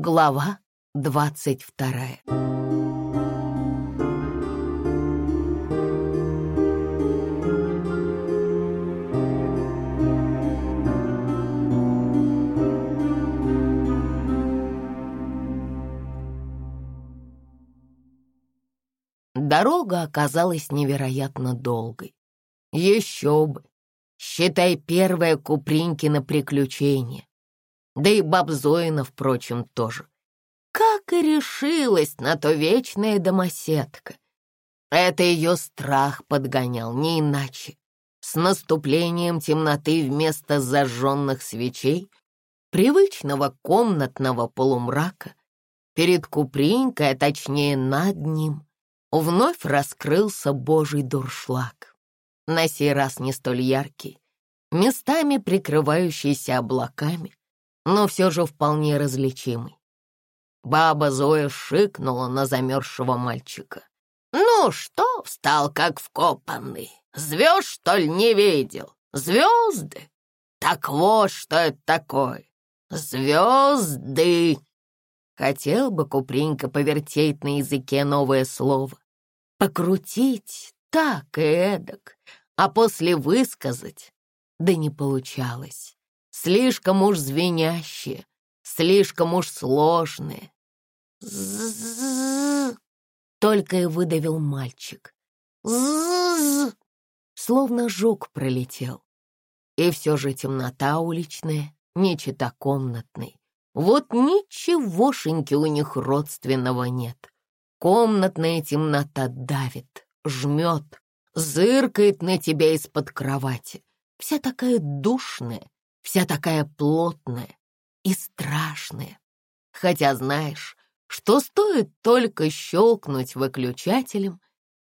Глава двадцать вторая Дорога оказалась невероятно долгой. Еще бы! Считай, первое Купринькино приключение. Да и баб Зоина, впрочем, тоже. Как и решилась на то вечная домоседка. Это ее страх подгонял, не иначе. С наступлением темноты вместо зажженных свечей, привычного комнатного полумрака, перед Купринькой, а точнее над ним, вновь раскрылся божий дуршлаг. На сей раз не столь яркий, местами прикрывающийся облаками, но все же вполне различимый. Баба Зоя шикнула на замерзшего мальчика. «Ну что, встал как вкопанный? Звезд, что ли, не видел? Звезды? Так вот, что это такое. Звезды!» Хотел бы Купринка повертеть на языке новое слово, покрутить так и эдак, а после высказать, да не получалось. Слишком уж звенящие, слишком уж сложные. только и выдавил мальчик. словно жук пролетел. И все же темнота уличная, не чета комнатной. Вот ничегошеньки у них родственного нет. Комнатная темнота давит, жмет, зыркает на тебя из-под кровати. Вся такая душная, вся такая плотная и страшная. Хотя знаешь, что стоит только щелкнуть выключателем,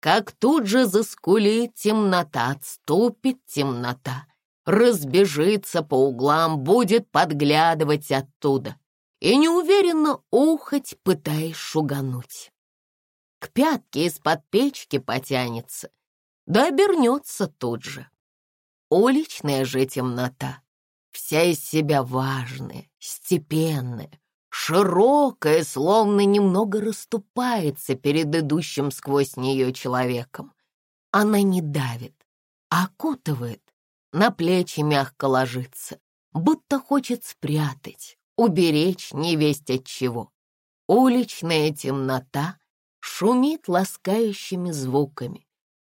как тут же заскулит темнота, отступит темнота, разбежится по углам, будет подглядывать оттуда и неуверенно ухать, пытаясь шугануть. К пятке из-под печки потянется, да обернется тут же. Уличная же темнота, вся из себя важная, степенная, широкая, словно немного расступается перед идущим сквозь нее человеком. Она не давит, а окутывает, на плечи мягко ложится, будто хочет спрятать, уберечь невесть от чего. Уличная темнота шумит ласкающими звуками,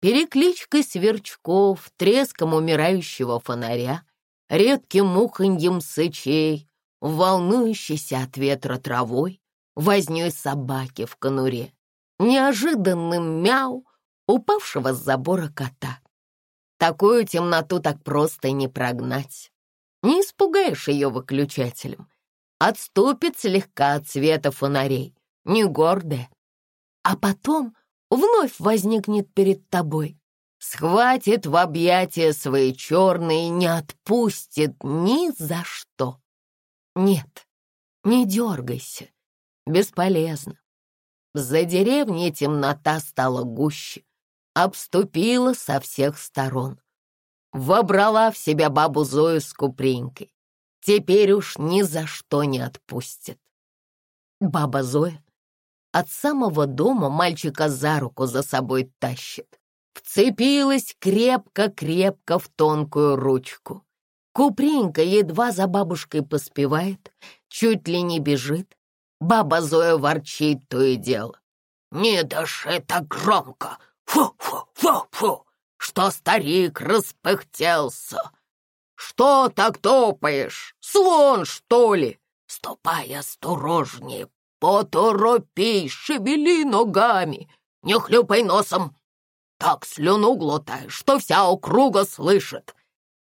перекличкой сверчков, треском умирающего фонаря, редким муханьем сычей, волнующейся от ветра травой, вознёй собаки в конуре, неожиданным мяу упавшего с забора кота. Такую темноту так просто не прогнать. Не испугаешь ее выключателем. Отступит слегка от света фонарей, не гордая. А потом вновь возникнет перед тобой, схватит в объятия свои черные и не отпустит ни за что. Нет, не дергайся, бесполезно. За деревней темнота стала гуще, обступила со всех сторон. Вобрала в себя бабу Зою с Купринкой. Теперь уж ни за что не отпустит. Баба Зоя от самого дома мальчика за руку за собой тащит вцепилась крепко-крепко в тонкую ручку. Купринка едва за бабушкой поспевает, чуть ли не бежит. Баба Зоя ворчит то и дело. «Не дыши так громко! Фу-фу-фу-фу! Что старик распыхтелся! Что так топаешь? Слон, что ли? Ступай осторожнее, поторопись, шевели ногами, не хлюпай носом, так слюну глотаешь, что вся округа слышит.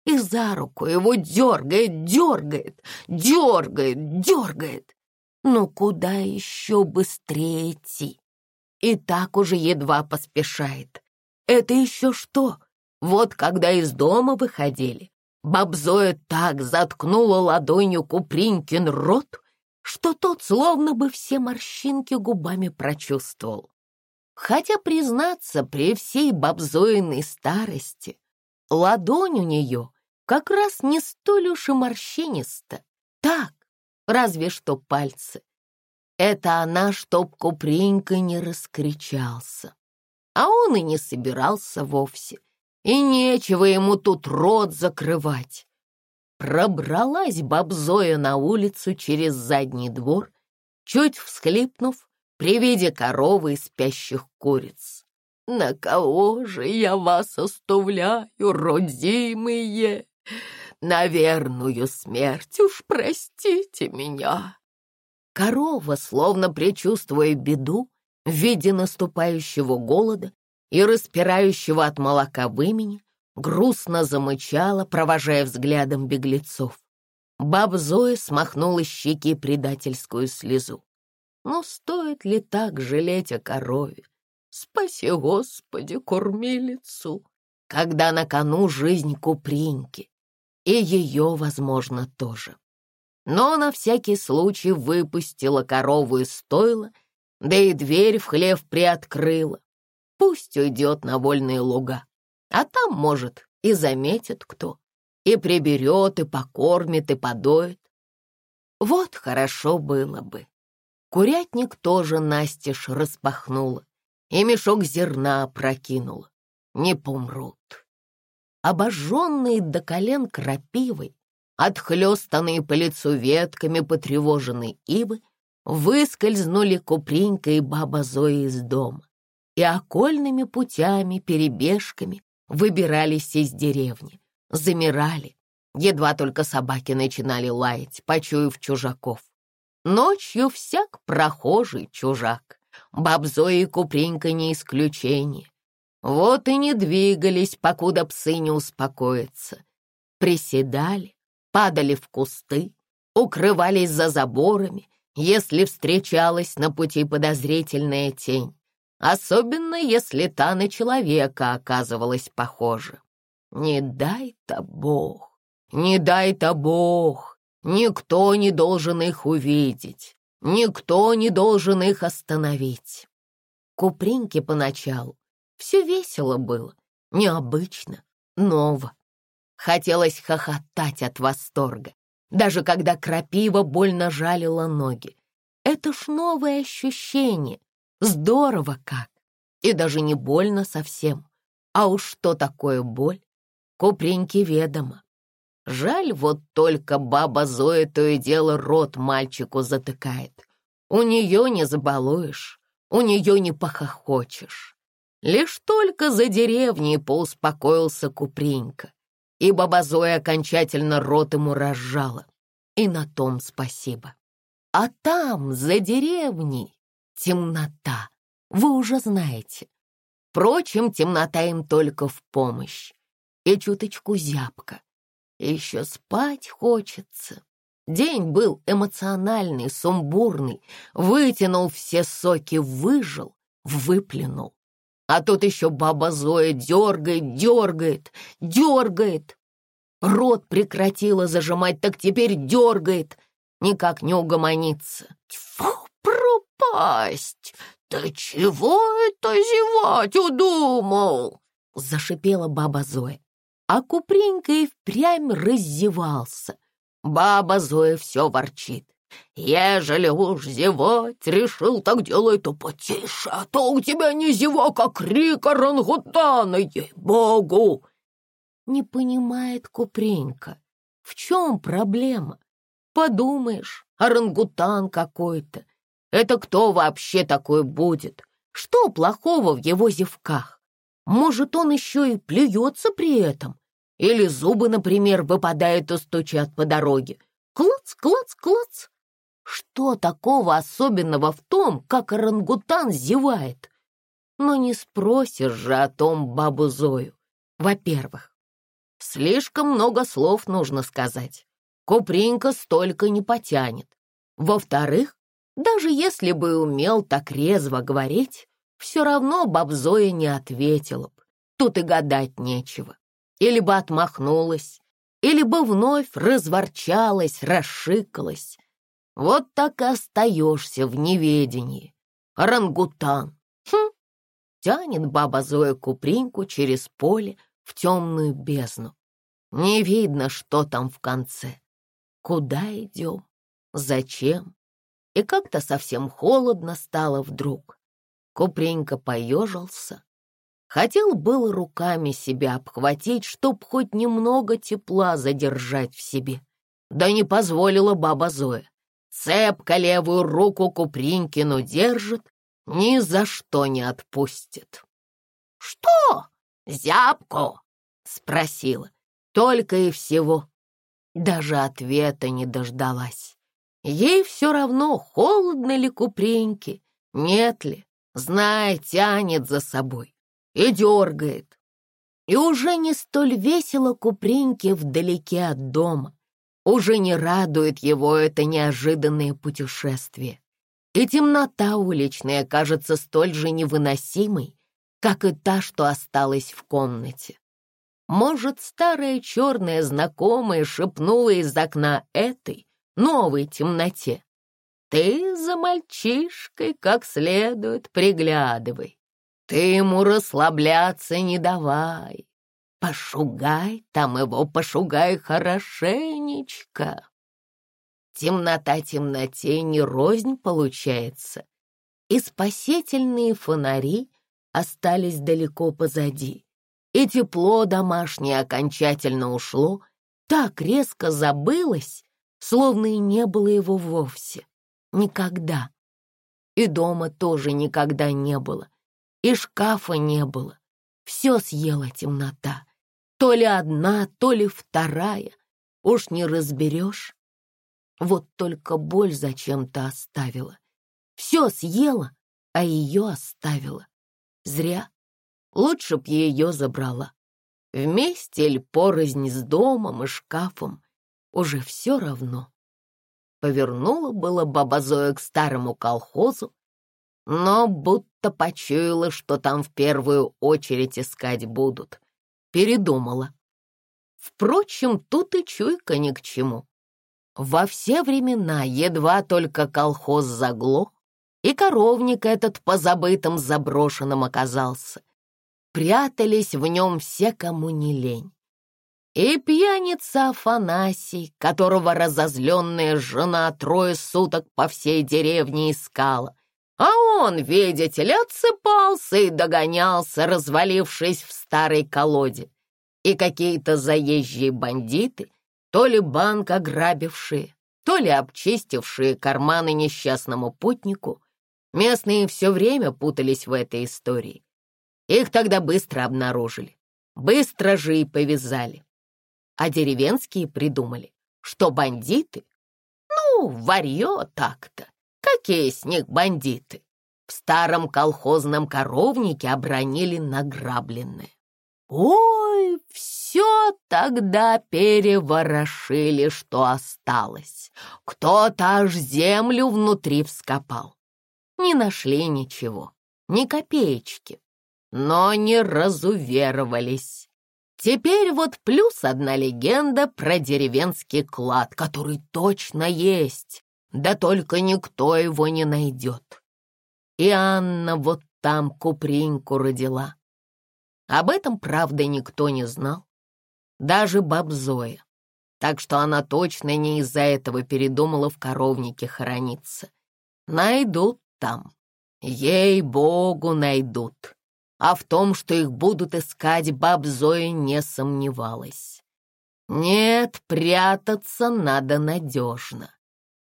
И за руку его дергает, дергает, дергает, дергает. Ну куда еще быстрее идти? И так уже едва поспешает. Это еще что? Вот когда из дома выходили, бабзоя так заткнула ладонью Купринкин рот, что тот словно бы все морщинки губами прочувствовал. Хотя, признаться, при всей бабзоиной старости ладонь у нее как раз не столь уж и морщиниста. Так, разве что пальцы. Это она, чтоб Купринька не раскричался. А он и не собирался вовсе. И нечего ему тут рот закрывать. Пробралась бабзоя на улицу через задний двор, чуть всхлипнув при виде коровы и спящих куриц. «На кого же я вас оставляю, родимые? На верную смерть уж простите меня!» Корова, словно предчувствуя беду в виде наступающего голода и распирающего от молока вымени, грустно замычала, провожая взглядом беглецов. Баба Зоя смахнула щеки предательскую слезу. Но стоит ли так жалеть о корове? Спаси, Господи, кормилицу, когда на кону жизнь Куприньки, и ее, возможно, тоже. Но на всякий случай выпустила корову из стойла, да и дверь в хлев приоткрыла. Пусть уйдет на вольные луга, а там, может, и заметит кто, и приберет, и покормит, и подоит. Вот хорошо было бы. Курятник тоже настежь распахнула, и мешок зерна опрокинула. Не помрут. Обожженные до колен крапивой, отхлестанные по лицу ветками потревоженной ивы, выскользнули Купринька и баба Зоя из дома и окольными путями, перебежками выбирались из деревни, замирали, едва только собаки начинали лаять, почуяв чужаков. Ночью всяк прохожий чужак, баб Зоя и Купринька не исключение. Вот и не двигались, покуда псы не успокоятся. Приседали, падали в кусты, укрывались за заборами, если встречалась на пути подозрительная тень особенно если та на человека оказывалась похожа. Не дай-то Бог, не дай-то Бог, никто не должен их увидеть, никто не должен их остановить. Купринке поначалу все весело было, необычно, ново. Хотелось хохотать от восторга, даже когда крапива больно жалила ноги. Это ж новое ощущение, Здорово как! И даже не больно совсем. А уж что такое боль? Купреньке ведомо. Жаль, вот только баба Зоя то и дело рот мальчику затыкает. У нее не забалуешь, у нее не похохочешь. Лишь только за деревней поуспокоился Купренька, и баба Зоя окончательно рот ему разжала. И на том спасибо. А там, за деревней, темнота, вы уже знаете. Впрочем, темнота им только в помощь. И чуточку зябко. Еще спать хочется. День был эмоциональный, сумбурный, вытянул все соки, выжил, выплюнул. А тут еще баба Зоя дергает, дергает, дергает. Рот прекратила зажимать, так теперь дергает, никак не угомонится. Тьфу, пасть! Ты чего это зевать удумал?» Зашипела баба Зоя. А Купринка и впрямь раздевался. Баба Зоя все ворчит. «Ежели уж зевать решил, так делай то потише, а то у тебя не зевок, а крик орангутана, ей-богу!» Не понимает Купринка, в чем проблема? Подумаешь, орангутан какой-то, это кто вообще такой будет? Что плохого в его зевках? Может, он еще и плюется при этом? Или зубы, например, выпадают и стучат по дороге? Клац, клац, клац. Что такого особенного в том, как орангутан зевает? Но не спросишь же о том бабу Зою. Во-первых, слишком много слов нужно сказать. Купринка столько не потянет. Во-вторых, даже если бы умел так резво говорить, все равно Бабзоя не ответила бы. Тут и гадать нечего. Или бы отмахнулась, или бы вновь разворчалась, расшикалась. Вот так и остаешься в неведении. Рангутан. Хм, тянет баба Зоя Купринку через поле в темную бездну. Не видно, что там в конце. Куда идем? Зачем? и как-то совсем холодно стало вдруг. Купренька поежился. Хотел было руками себя обхватить, чтоб хоть немного тепла задержать в себе. Да не позволила баба Зоя. Цепко левую руку Купринкину держит, ни за что не отпустит. «Что? Зябко?» — спросила. Только и всего. Даже ответа не дождалась. Ей все равно, холодно ли Купринке, нет ли, знай, тянет за собой и дергает. И уже не столь весело Купринке вдалеке от дома, уже не радует его это неожиданное путешествие. И темнота уличная кажется столь же невыносимой, как и та, что осталась в комнате. Может, старая черная знакомая шепнула из окна этой, новой темноте. Ты за мальчишкой как следует приглядывай. Ты ему расслабляться не давай. Пошугай там его, пошугай хорошенечко. Темнота темноте не рознь получается, и спасительные фонари остались далеко позади и тепло домашнее окончательно ушло, так резко забылось, словно и не было его вовсе. Никогда. И дома тоже никогда не было, и шкафа не было. Все съела темнота. То ли одна, то ли вторая. Уж не разберешь. Вот только боль зачем-то оставила. Все съела, а ее оставила. Зря. Лучше б ее забрала. Вместе или порознь с домом и шкафом. Уже все равно. Повернула было баба Зоя к старому колхозу, но будто почуяла, что там в первую очередь искать будут. Передумала. Впрочем, тут и чуйка ни к чему. Во все времена едва только колхоз заглох, и коровник этот по забытым заброшенным оказался прятались в нем все, кому не лень. И пьяница Афанасий, которого разозленная жена трое суток по всей деревне искала, а он, видите ли, отсыпался и догонялся, развалившись в старой колоде. И какие-то заезжие бандиты, то ли банк ограбившие, то ли обчистившие карманы несчастному путнику, местные все время путались в этой истории. Их тогда быстро обнаружили, быстро же и повязали. А деревенские придумали, что бандиты, ну, варье так-то, какие с них бандиты, в старом колхозном коровнике обронили награбленное. Ой, все тогда переворошили, что осталось. Кто-то аж землю внутри вскопал. Не нашли ничего, ни копеечки но не разуверовались. Теперь вот плюс одна легенда про деревенский клад, который точно есть, да только никто его не найдет. И Анна вот там Купринку родила. Об этом, правда, никто не знал, даже баб Зоя. Так что она точно не из-за этого передумала в коровнике хорониться. Найдут там, ей-богу, найдут а в том, что их будут искать, баб Зоя не сомневалась. Нет, прятаться надо надежно.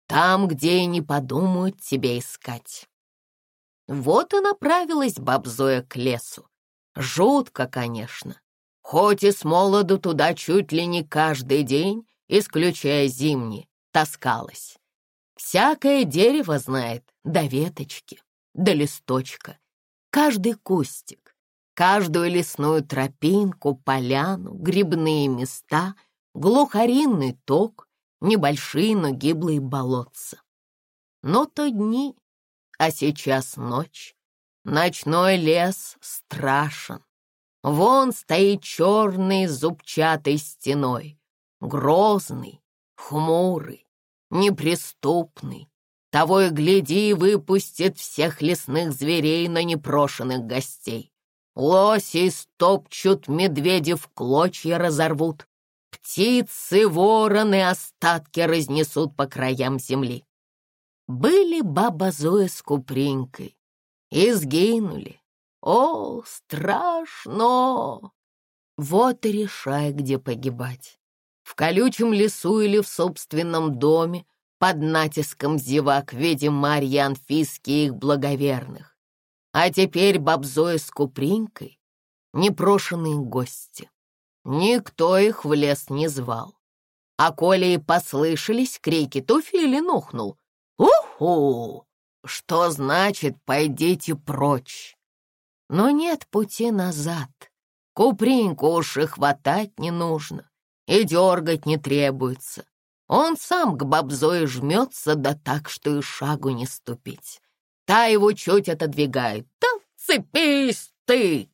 Там, где и не подумают тебя искать. Вот и направилась баб Зоя к лесу. Жутко, конечно. Хоть и с молоду туда чуть ли не каждый день, исключая зимние, таскалась. Всякое дерево знает, до веточки, до листочка. Каждый кустик, каждую лесную тропинку, поляну, грибные места, глухаринный ток, небольшие, но гиблые болотца. Но то дни, а сейчас ночь. Ночной лес страшен. Вон стоит черный зубчатой стеной, грозный, хмурый, неприступный, того и гляди, выпустит всех лесных зверей на непрошенных гостей. Лоси стопчут, медведи в клочья разорвут. Птицы, вороны остатки разнесут по краям земли. Были баба Зоя с Купринкой и сгинули. О, страшно! Вот и решай, где погибать. В колючем лесу или в собственном доме, под натиском зевак в виде Анфиски и их благоверных. А теперь бабзоя с Купринкой — непрошенные гости. Никто их в лес не звал. А коли и послышались крики, то Филин ухнул. «Уху! Что значит «пойдите прочь»?» Но нет пути назад. Купринку уж и хватать не нужно, и дергать не требуется. Он сам к бабзое жмется, да так, что и шагу не ступить. Та его чуть отодвигает. «Да цепись ты!»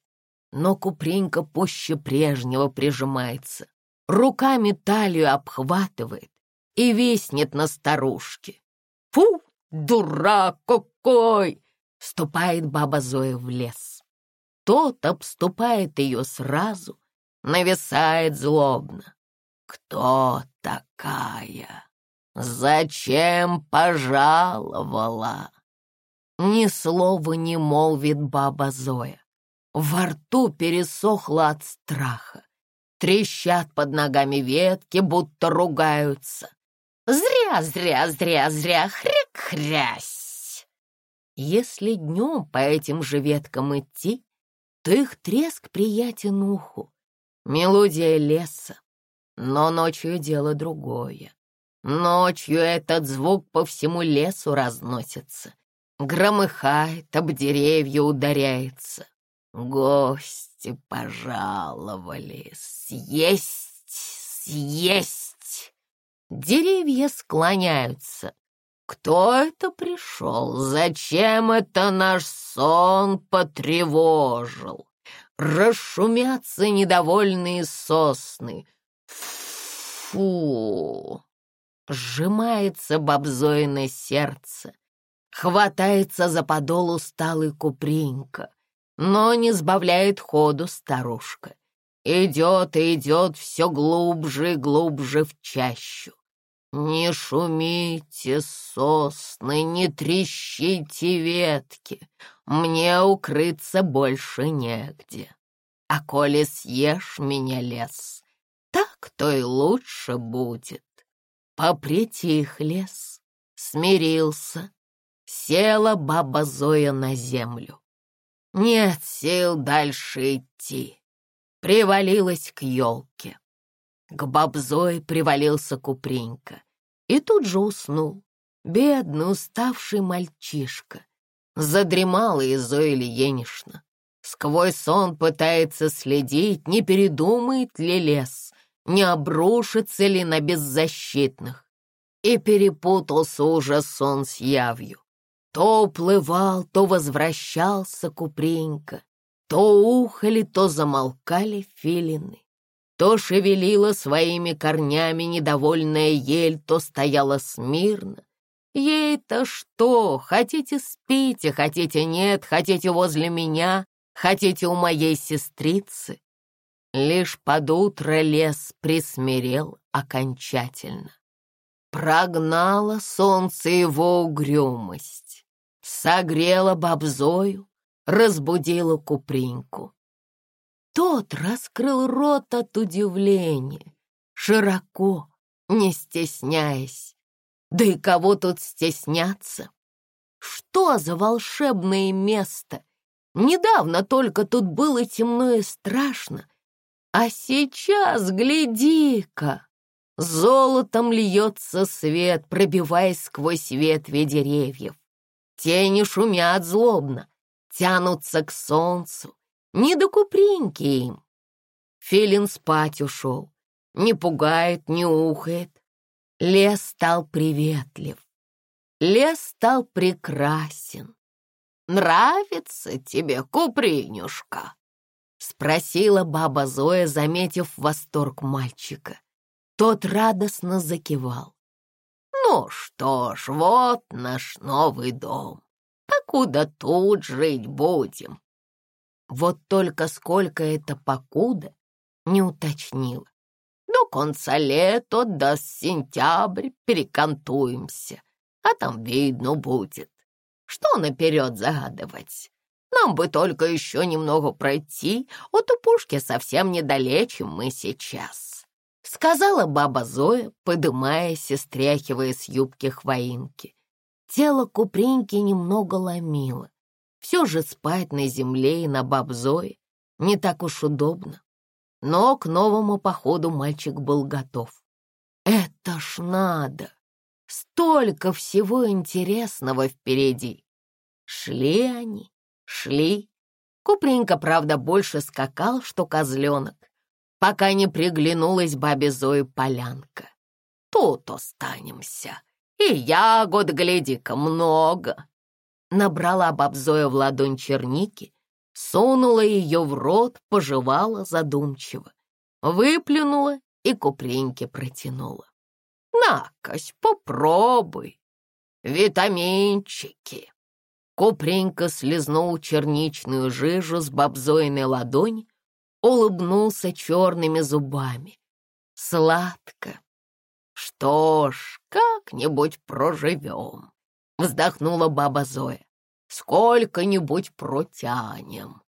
Но Купринка пуще прежнего прижимается, руками талию обхватывает и виснет на старушке. «Фу, дурак какой!» — ступает баба Зоя в лес. Тот обступает ее сразу, нависает злобно. «Кто такая? Зачем пожаловала?» Ни слова не молвит баба Зоя. Во рту пересохло от страха. Трещат под ногами ветки, будто ругаются. Зря, зря, зря, зря, хряк-хрясь. Если днем по этим же веткам идти, то их треск приятен уху, мелодия леса. Но ночью дело другое. Ночью этот звук по всему лесу разносится, громыхает, об деревья ударяется. Гости пожаловали. Съесть, съесть. Деревья склоняются. Кто это пришел? Зачем это наш сон потревожил? Расшумятся недовольные сосны. Фу! Сжимается бабзоиное сердце. Хватается за подол усталый купринка но не сбавляет ходу старушка. Идет и идет все глубже и глубже в чащу. Не шумите, сосны, не трещите ветки, мне укрыться больше негде. А коли съешь меня, лес, так то и лучше будет. Попритих лес, смирился, села баба Зоя на землю. Нет сил дальше идти. Привалилась к елке. К бабзой привалился Купренька. И тут же уснул. Бедный, уставший мальчишка. Задремала и Зоя Ильинична. Сквозь сон пытается следить, не передумает ли лес, не обрушится ли на беззащитных. И перепутался уже сон с явью. То уплывал, то возвращался Купренька, то ухали, то замолкали филины, то шевелила своими корнями недовольная ель, то стояла смирно. Ей-то что, хотите спите, хотите нет, хотите возле меня, хотите у моей сестрицы? Лишь под утро лес присмирел окончательно. Прогнало солнце его угрюмость согрела бабзою, разбудила Купринку. Тот раскрыл рот от удивления, широко, не стесняясь. Да и кого тут стесняться? Что за волшебное место? Недавно только тут было темно и страшно, а сейчас, гляди-ка, золотом льется свет, пробиваясь сквозь ветви деревьев. Тени шумят злобно, тянутся к солнцу, не до купринки им. Филин спать ушел, не пугает, не ухает. Лес стал приветлив, лес стал прекрасен. «Нравится тебе, купринюшка?» — спросила баба Зоя, заметив восторг мальчика. Тот радостно закивал. Ну что ж, вот наш новый дом. Покуда тут жить будем. Вот только сколько это покуда, не уточнила. До конца лета, до сентября перекантуемся. а там видно будет. Что наперед загадывать? Нам бы только еще немного пройти, от упушки совсем недалече мы сейчас», — сказала баба Зоя, подымаясь и стряхивая с юбки хвоинки. Тело Купринки немного ломило. Все же спать на земле и на баб Зои не так уж удобно. Но к новому походу мальчик был готов. Это ж надо! Столько всего интересного впереди! Шли они, шли. Купринка, правда, больше скакал, что козленок, пока не приглянулась бабе Зои полянка. Тут останемся. И ягод, гляди-ка, много. Набрала баб Зоя в ладонь черники, сунула ее в рот, пожевала задумчиво, выплюнула и Купринке протянула. «Накось, попробуй, витаминчики!» Купренька слезнул черничную жижу с бабзойной ладони, улыбнулся черными зубами. Сладко. Что ж, как-нибудь проживем, вздохнула баба Зоя. Сколько-нибудь протянем.